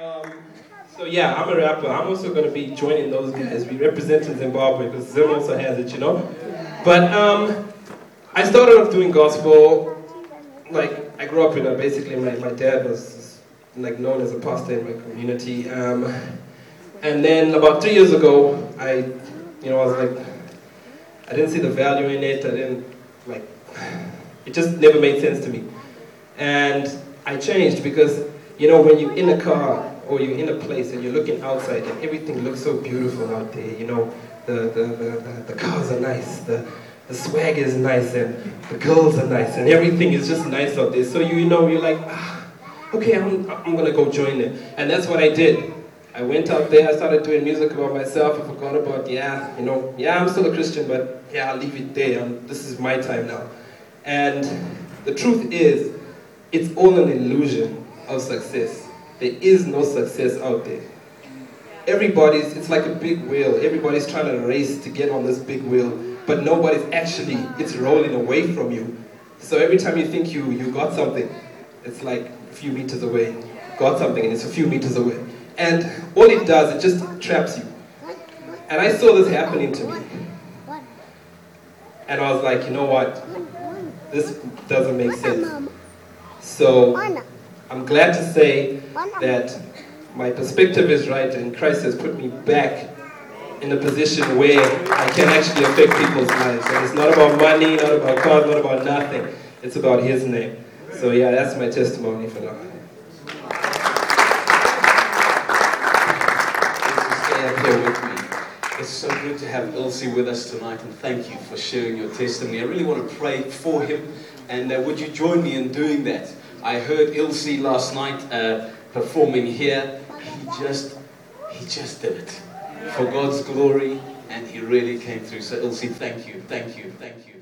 Um, so yeah, I'm a rapper. I'm also gonna be joining those guys. We represent Zimbabwe because Zim also has it, you know. But um, I started off doing gospel. Like I grew up in a basically my, my dad was like known as a pastor in my community. Um, and then about three years ago, I, you know, I was like, I didn't see the value in it. I didn't like, it just never made sense to me. And I changed because, you know, when you're in a car or you're in a place and you're looking outside and everything looks so beautiful out there, you know, the, the, the, the, cars are nice, the, the swag is nice and the girls are nice and everything is just nice out there. So you, you know, you're like, ah, okay, I'm, I'm gonna go join it. And that's what I did. I went out there, I started doing music about myself, I forgot about, yeah, you know, yeah, I'm still a Christian, but yeah, I'll leave it there. I'm, this is my time now. And the truth is, it's all an illusion of success. There is no success out there. Everybody's, it's like a big wheel. Everybody's trying to race to get on this big wheel, but nobody's actually, it's rolling away from you. So every time you think you, you got something, it's like a few meters away. Got something and it's a few meters away. And all it does, it just traps you. And I saw this happening to me. And I was like, you know what? This doesn't make sense. So I'm glad to say that my perspective is right and Christ has put me back in a position where I can actually affect people's lives. And it's not about money, not about cars, not about nothing. It's about His name. So yeah, that's my testimony for now. here with me. It's so good to have Elsie with us tonight, and thank you for sharing your testimony. I really want to pray for him, and uh, would you join me in doing that? I heard Elsie last night uh, performing here. He just, he just did it for God's glory, and he really came through. So Elsie, thank you, thank you, thank you.